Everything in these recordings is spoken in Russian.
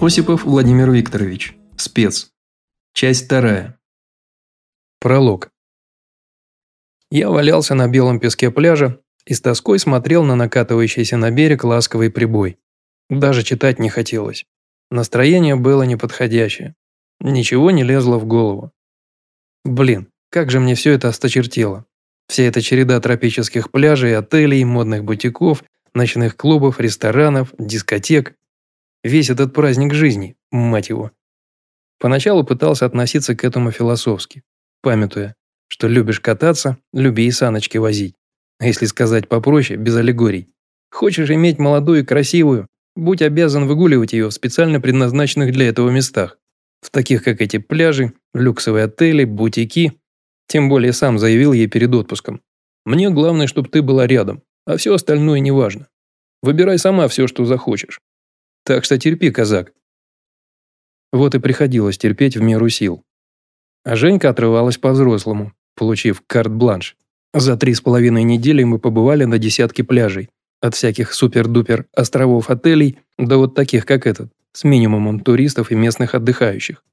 Осипов Владимир Викторович. Спец. Часть вторая. Пролог. Я валялся на белом песке пляжа и с тоской смотрел на накатывающийся на берег ласковый прибой. Даже читать не хотелось. Настроение было неподходящее. Ничего не лезло в голову. Блин, как же мне все это осточертело. Вся эта череда тропических пляжей, отелей, модных бутиков, ночных клубов, ресторанов, дискотек Весь этот праздник жизни, мать его. Поначалу пытался относиться к этому философски, памятуя, что любишь кататься, люби и саночки возить. А если сказать попроще, без аллегорий. Хочешь иметь молодую и красивую, будь обязан выгуливать ее в специально предназначенных для этого местах. В таких, как эти пляжи, люксовые отели, бутики. Тем более сам заявил ей перед отпуском. Мне главное, чтобы ты была рядом, а все остальное неважно. Выбирай сама все, что захочешь. Так что терпи, казак. Вот и приходилось терпеть в меру сил. А Женька отрывалась по-взрослому, получив карт-бланш. За три с половиной недели мы побывали на десятке пляжей. От всяких супер-дупер островов отелей до вот таких, как этот, с минимумом туристов и местных отдыхающих.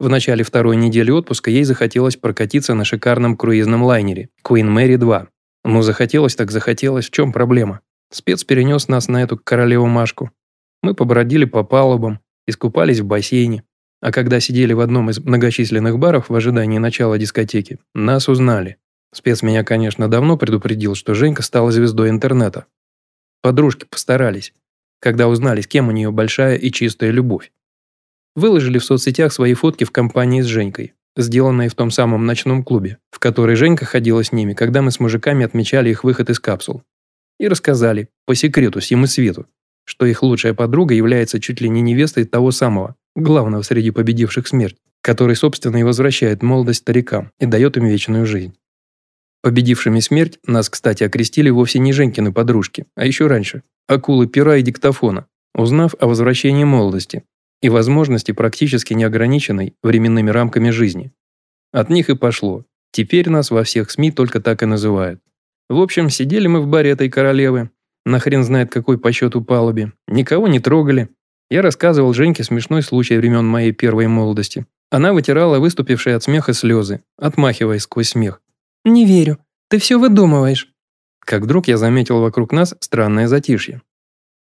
В начале второй недели отпуска ей захотелось прокатиться на шикарном круизном лайнере Queen Mary 2. Ну, захотелось так захотелось, в чем проблема? Спец перенес нас на эту королеву Машку, мы побродили по палубам, искупались в бассейне, а когда сидели в одном из многочисленных баров в ожидании начала дискотеки, нас узнали. Спец меня, конечно, давно предупредил, что Женька стала звездой интернета. Подружки постарались, когда узнали, с кем у нее большая и чистая любовь. Выложили в соцсетях свои фотки в компании с Женькой, сделанные в том самом ночном клубе, в который Женька ходила с ними, когда мы с мужиками отмечали их выход из капсул. И рассказали, по секрету, всему свету, что их лучшая подруга является чуть ли не невестой того самого, главного среди победивших смерть, который, собственно, и возвращает молодость старикам и дает им вечную жизнь. Победившими смерть нас, кстати, окрестили вовсе не Женькины подружки, а еще раньше – акулы пера и диктофона, узнав о возвращении молодости и возможности практически неограниченной временными рамками жизни. От них и пошло. Теперь нас во всех СМИ только так и называют. В общем, сидели мы в баре этой королевы, на хрен знает какой по счету палубе. Никого не трогали. Я рассказывал Женьке смешной случай времен моей первой молодости. Она вытирала выступившие от смеха слезы, отмахиваясь сквозь смех. «Не верю. Ты все выдумываешь». Как вдруг я заметил вокруг нас странное затишье.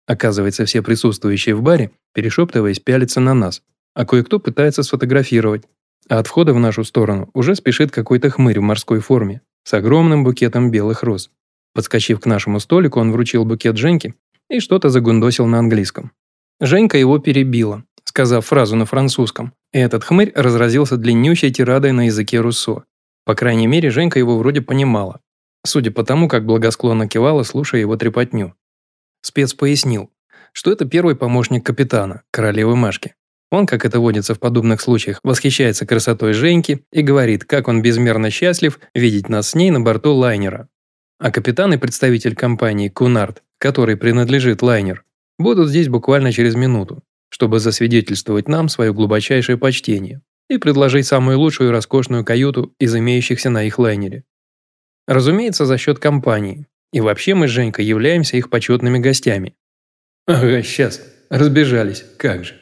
Оказывается, все присутствующие в баре, перешептываясь, пялятся на нас, а кое-кто пытается сфотографировать. А от входа в нашу сторону уже спешит какой-то хмырь в морской форме с огромным букетом белых роз. Подскочив к нашему столику, он вручил букет Женьке и что-то загундосил на английском. Женька его перебила, сказав фразу на французском, и этот хмырь разразился длиннющей тирадой на языке руссо. По крайней мере, Женька его вроде понимала, судя по тому, как благосклонно кивала, слушая его трепотню. Спец пояснил, что это первый помощник капитана, королевы Машки. Он, как это водится в подобных случаях, восхищается красотой Женьки и говорит, как он безмерно счастлив видеть нас с ней на борту лайнера, а капитан и представитель компании Кунард, который принадлежит лайнер, будут здесь буквально через минуту, чтобы засвидетельствовать нам свое глубочайшее почтение и предложить самую лучшую и роскошную каюту из имеющихся на их лайнере. Разумеется, за счет компании. И вообще мы с Женькой являемся их почетными гостями. Ага, сейчас. Разбежались. Как же.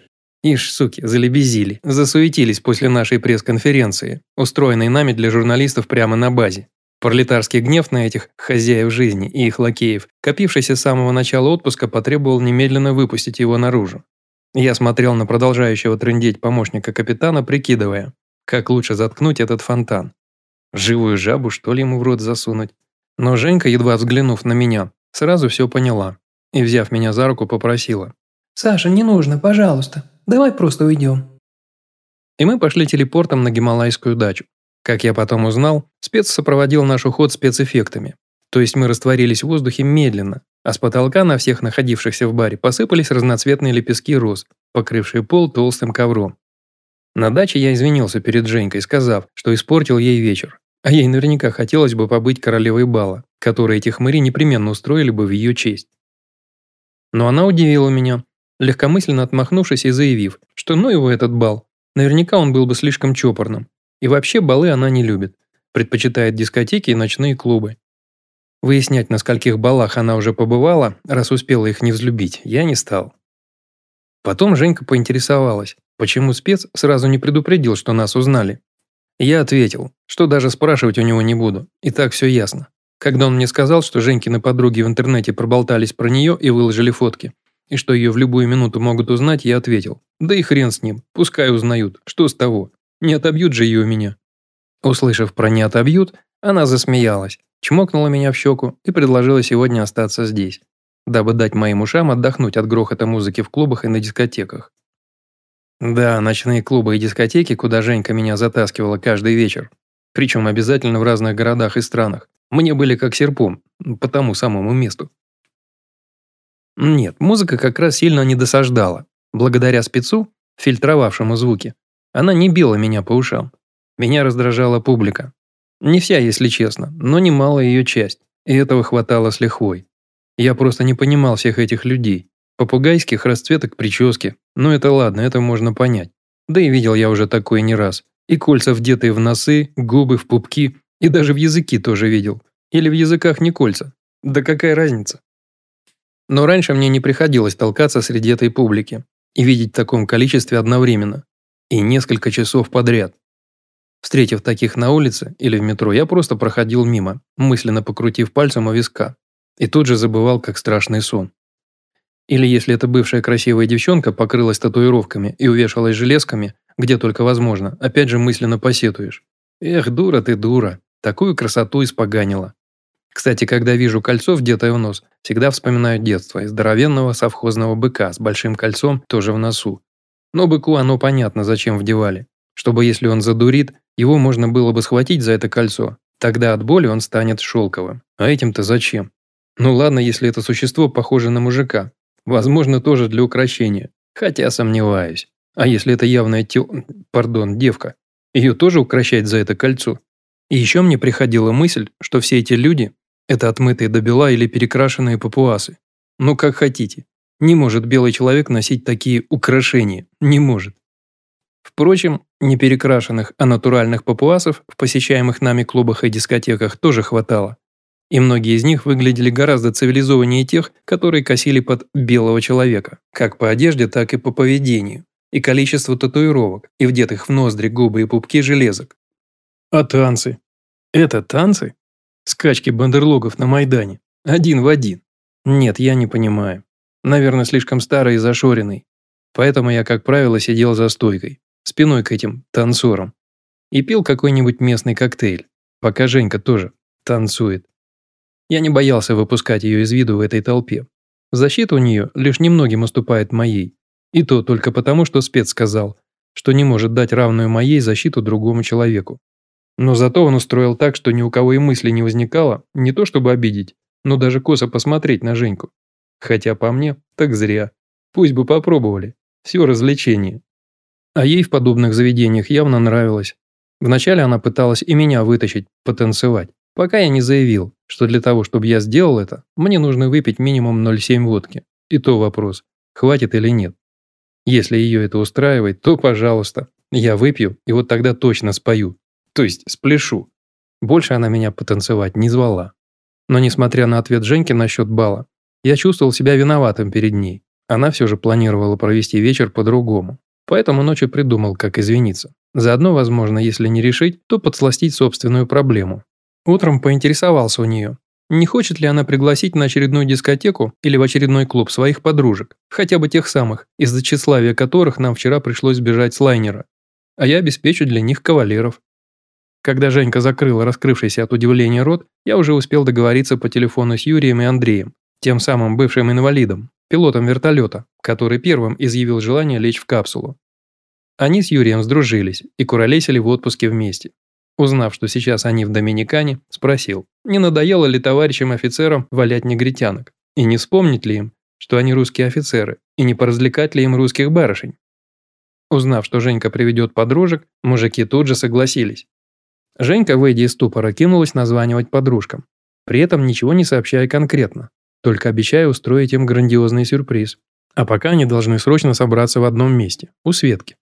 Ишь, суки, залебезили, засуетились после нашей пресс-конференции, устроенной нами для журналистов прямо на базе. Пролетарский гнев на этих хозяев жизни и их лакеев, копившийся с самого начала отпуска, потребовал немедленно выпустить его наружу. Я смотрел на продолжающего трындеть помощника капитана, прикидывая, как лучше заткнуть этот фонтан. Живую жабу, что ли, ему в рот засунуть? Но Женька, едва взглянув на меня, сразу все поняла и, взяв меня за руку, попросила. «Саша, не нужно, пожалуйста». давай просто уйдем». И мы пошли телепортом на гималайскую дачу. Как я потом узнал, спец сопроводил наш уход спецэффектами. То есть мы растворились в воздухе медленно, а с потолка на всех находившихся в баре посыпались разноцветные лепестки роз, покрывшие пол толстым ковром. На даче я извинился перед Женькой, сказав, что испортил ей вечер. А ей наверняка хотелось бы побыть королевой бала, который эти хмыри непременно устроили бы в ее честь. Но она удивила меня, легкомысленно отмахнувшись и заявив, что ну его этот бал, наверняка он был бы слишком чопорным. И вообще балы она не любит, предпочитает дискотеки и ночные клубы. Выяснять, на скольких балах она уже побывала, раз успела их не взлюбить, я не стал. Потом Женька поинтересовалась, почему спец сразу не предупредил, что нас узнали. Я ответил, что даже спрашивать у него не буду, и так все ясно. Когда он мне сказал, что Женькины подруги в интернете проболтались про нее и выложили фотки, и что ее в любую минуту могут узнать, я ответил, да и хрен с ним, пускай узнают, что с того, не отобьют же ее у меня. Услышав про «не отобьют», она засмеялась, чмокнула меня в щеку и предложила сегодня остаться здесь, дабы дать моим ушам отдохнуть от грохота музыки в клубах и на дискотеках. Да, ночные клубы и дискотеки, куда Женька меня затаскивала каждый вечер. Причем обязательно в разных городах и странах. Мне были как серпом, по тому самому месту. Нет, музыка как раз сильно не досаждала. Благодаря спецу, фильтровавшему звуки, она не била меня по ушам. Меня раздражала публика. Не вся, если честно, но немалая ее часть, и этого хватало с лихвой. Я просто не понимал всех этих людей, Попугайских расцветок прически. Ну это ладно, это можно понять. Да и видел я уже такое не раз. И кольца вдетые в носы, губы, в пупки. И даже в языки тоже видел. Или в языках не кольца. Да какая разница? Но раньше мне не приходилось толкаться среди этой публики и видеть в таком количестве одновременно. И несколько часов подряд. Встретив таких на улице или в метро, я просто проходил мимо, мысленно покрутив пальцем о виска. И тут же забывал, как страшный сон. Или если эта бывшая красивая девчонка покрылась татуировками и увешалась железками, где только возможно, опять же мысленно посетуешь. Эх, дура ты, дура, такую красоту испоганила. Кстати, когда вижу кольцо, вдетое в нос, всегда вспоминаю детство и здоровенного совхозного быка с большим кольцом тоже в носу. Но быку оно понятно, зачем вдевали. Чтобы если он задурит, его можно было бы схватить за это кольцо. Тогда от боли он станет шелковым. А этим-то зачем? Ну ладно, если это существо похоже на мужика, Возможно, тоже для украшения. Хотя сомневаюсь. А если это явная тел... Пардон, девка? Ее тоже укращать за это кольцо? И еще мне приходила мысль, что все эти люди – это отмытые до бела или перекрашенные папуасы. Ну, как хотите. Не может белый человек носить такие украшения. Не может. Впрочем, не перекрашенных, а натуральных папуасов в посещаемых нами клубах и дискотеках тоже хватало и многие из них выглядели гораздо цивилизованнее тех, которые косили под белого человека, как по одежде, так и по поведению, и количеству татуировок, и вдетых в ноздри, губы и пупки железок. А танцы? Это танцы? Скачки бандерлогов на Майдане. Один в один. Нет, я не понимаю. Наверное, слишком старый и зашоренный. Поэтому я, как правило, сидел за стойкой, спиной к этим танцорам, и пил какой-нибудь местный коктейль, пока Женька тоже танцует. Я не боялся выпускать ее из виду в этой толпе. Защита у нее лишь немногим уступает моей. И то только потому, что спец сказал, что не может дать равную моей защиту другому человеку. Но зато он устроил так, что ни у кого и мысли не возникало, не то чтобы обидеть, но даже косо посмотреть на Женьку. Хотя по мне, так зря. Пусть бы попробовали. Все развлечение. А ей в подобных заведениях явно нравилось. Вначале она пыталась и меня вытащить, потанцевать. Пока я не заявил, что для того, чтобы я сделал это, мне нужно выпить минимум 0,7 водки. И то вопрос, хватит или нет. Если ее это устраивает, то пожалуйста, я выпью и вот тогда точно спою. То есть спляшу. Больше она меня потанцевать не звала. Но несмотря на ответ Женьки насчет бала, я чувствовал себя виноватым перед ней. Она все же планировала провести вечер по-другому. Поэтому ночью придумал, как извиниться. Заодно, возможно, если не решить, то подсластить собственную проблему. Утром поинтересовался у нее, не хочет ли она пригласить на очередную дискотеку или в очередной клуб своих подружек, хотя бы тех самых, из-за тщеславия которых нам вчера пришлось бежать с лайнера. А я обеспечу для них кавалеров. Когда Женька закрыла раскрывшийся от удивления рот, я уже успел договориться по телефону с Юрием и Андреем, тем самым бывшим инвалидом, пилотом вертолета, который первым изъявил желание лечь в капсулу. Они с Юрием сдружились и куролесили в отпуске вместе. Узнав, что сейчас они в Доминикане, спросил, не надоело ли товарищам офицерам валять негритянок, и не вспомнить ли им, что они русские офицеры, и не поразвлекать ли им русских барышень. Узнав, что Женька приведет подружек, мужики тут же согласились. Женька, выйдя из ступора, кинулась названивать подружкам, при этом ничего не сообщая конкретно, только обещая устроить им грандиозный сюрприз. А пока они должны срочно собраться в одном месте, у Светки.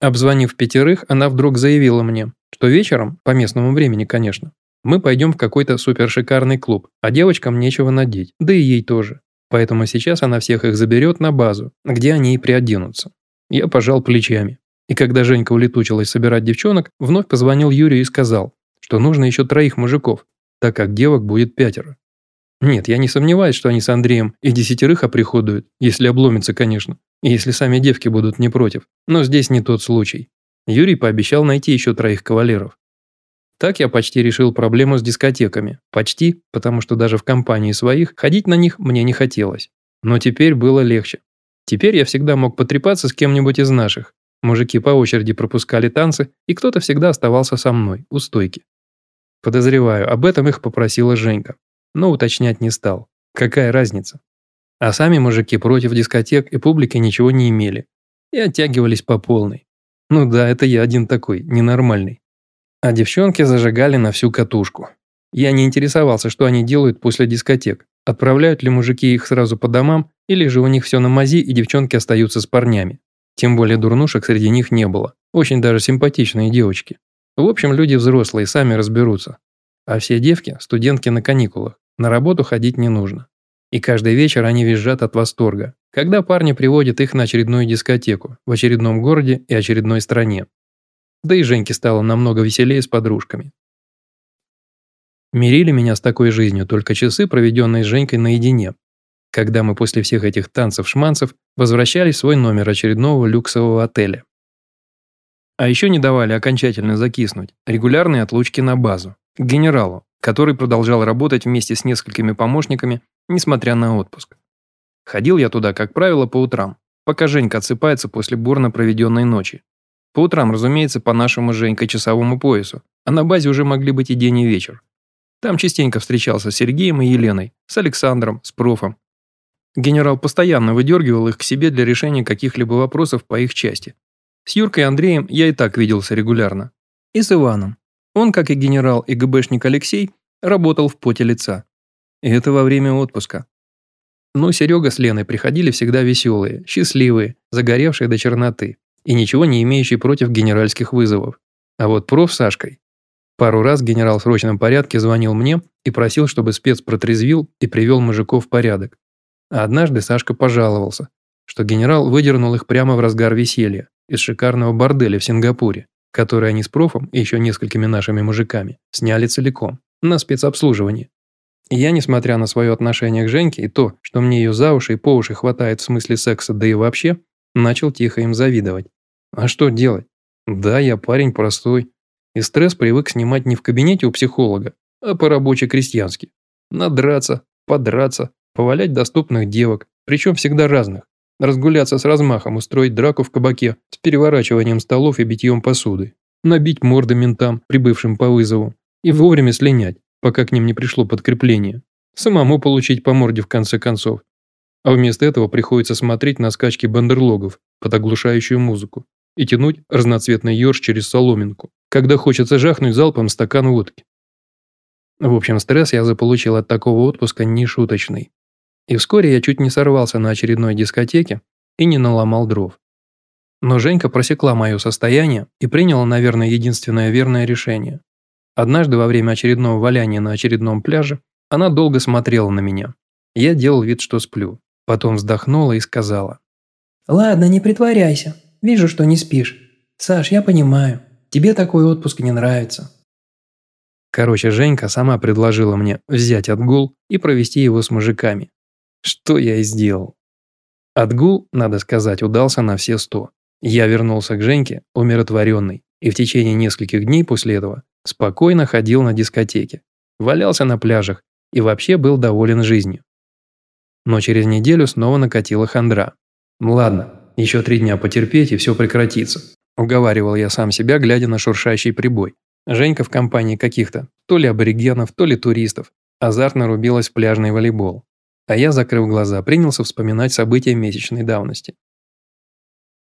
Обзвонив пятерых, она вдруг заявила мне, что вечером, по местному времени, конечно, мы пойдем в какой-то супершикарный клуб, а девочкам нечего надеть, да и ей тоже. Поэтому сейчас она всех их заберет на базу, где они и приоденутся. Я пожал плечами. И когда Женька улетучилась собирать девчонок, вновь позвонил Юрию и сказал, что нужно еще троих мужиков, так как девок будет пятеро. Нет, я не сомневаюсь, что они с Андреем и десятерых оприходуют, если обломится, конечно, и если сами девки будут не против. Но здесь не тот случай. Юрий пообещал найти еще троих кавалеров. Так я почти решил проблему с дискотеками. Почти, потому что даже в компании своих ходить на них мне не хотелось. Но теперь было легче. Теперь я всегда мог потрепаться с кем-нибудь из наших. Мужики по очереди пропускали танцы, и кто-то всегда оставался со мной, у стойки. Подозреваю, об этом их попросила Женька. Но уточнять не стал. Какая разница? А сами мужики против дискотек и публики ничего не имели. И оттягивались по полной. Ну да, это я один такой, ненормальный. А девчонки зажигали на всю катушку. Я не интересовался, что они делают после дискотек. Отправляют ли мужики их сразу по домам, или же у них все на мази и девчонки остаются с парнями. Тем более дурнушек среди них не было. Очень даже симпатичные девочки. В общем, люди взрослые, сами разберутся. А все девки – студентки на каникулах. На работу ходить не нужно. И каждый вечер они визжат от восторга, когда парни приводят их на очередную дискотеку в очередном городе и очередной стране. Да и Женьке стало намного веселее с подружками. Мирили меня с такой жизнью только часы, проведенные с Женькой наедине, когда мы после всех этих танцев-шманцев возвращались в свой номер очередного люксового отеля. А еще не давали окончательно закиснуть регулярные отлучки на базу, к генералу, который продолжал работать вместе с несколькими помощниками, несмотря на отпуск. Ходил я туда, как правило, по утрам, пока Женька отсыпается после бурно проведенной ночи. По утрам, разумеется, по нашему Женька часовому поясу, а на базе уже могли быть и день и вечер. Там частенько встречался с Сергеем и Еленой, с Александром, с профом. Генерал постоянно выдергивал их к себе для решения каких-либо вопросов по их части. С Юркой и Андреем я и так виделся регулярно. И с Иваном. Он, как и генерал и ГБшник Алексей, работал в поте лица. И это во время отпуска. Но Серега с Леной приходили всегда веселые, счастливые, загоревшие до черноты и ничего не имеющие против генеральских вызовов. А вот проф Сашкой. Пару раз генерал в срочном порядке звонил мне и просил, чтобы спец протрезвил и привел мужиков в порядок. А однажды Сашка пожаловался, что генерал выдернул их прямо в разгар веселья из шикарного борделя в Сингапуре, который они с профом и еще несколькими нашими мужиками сняли целиком, на спецобслуживание. И я, несмотря на свое отношение к Женьке и то, что мне ее за уши и по уши хватает в смысле секса, да и вообще, начал тихо им завидовать. А что делать? Да, я парень простой. И стресс привык снимать не в кабинете у психолога, а по-рабоче-крестьянски. Надраться, подраться, повалять доступных девок, причем всегда разных. Разгуляться с размахом, устроить драку в кабаке с переворачиванием столов и битьем посуды. Набить морды ментам, прибывшим по вызову. И вовремя слинять, пока к ним не пришло подкрепление. Самому получить по морде в конце концов. А вместо этого приходится смотреть на скачки бандерлогов под оглушающую музыку и тянуть разноцветный ёрш через соломинку, когда хочется жахнуть залпом стакан водки. В общем, стресс я заполучил от такого отпуска нешуточный. И вскоре я чуть не сорвался на очередной дискотеке и не наломал дров. Но Женька просекла мое состояние и приняла, наверное, единственное верное решение. Однажды во время очередного валяния на очередном пляже она долго смотрела на меня. Я делал вид, что сплю. Потом вздохнула и сказала. «Ладно, не притворяйся. Вижу, что не спишь. Саш, я понимаю. Тебе такой отпуск не нравится». Короче, Женька сама предложила мне взять отгул и провести его с мужиками. Что я и сделал. Отгул, надо сказать, удался на все сто. Я вернулся к Женьке умиротворенный и в течение нескольких дней после этого спокойно ходил на дискотеке, валялся на пляжах и вообще был доволен жизнью. Но через неделю снова накатила хандра. «Ладно, еще три дня потерпеть, и все прекратится», – уговаривал я сам себя, глядя на шуршащий прибой. Женька в компании каких-то, то ли аборигенов, то ли туристов, азартно рубилась в пляжный волейбол. А я, закрыв глаза, принялся вспоминать события месячной давности.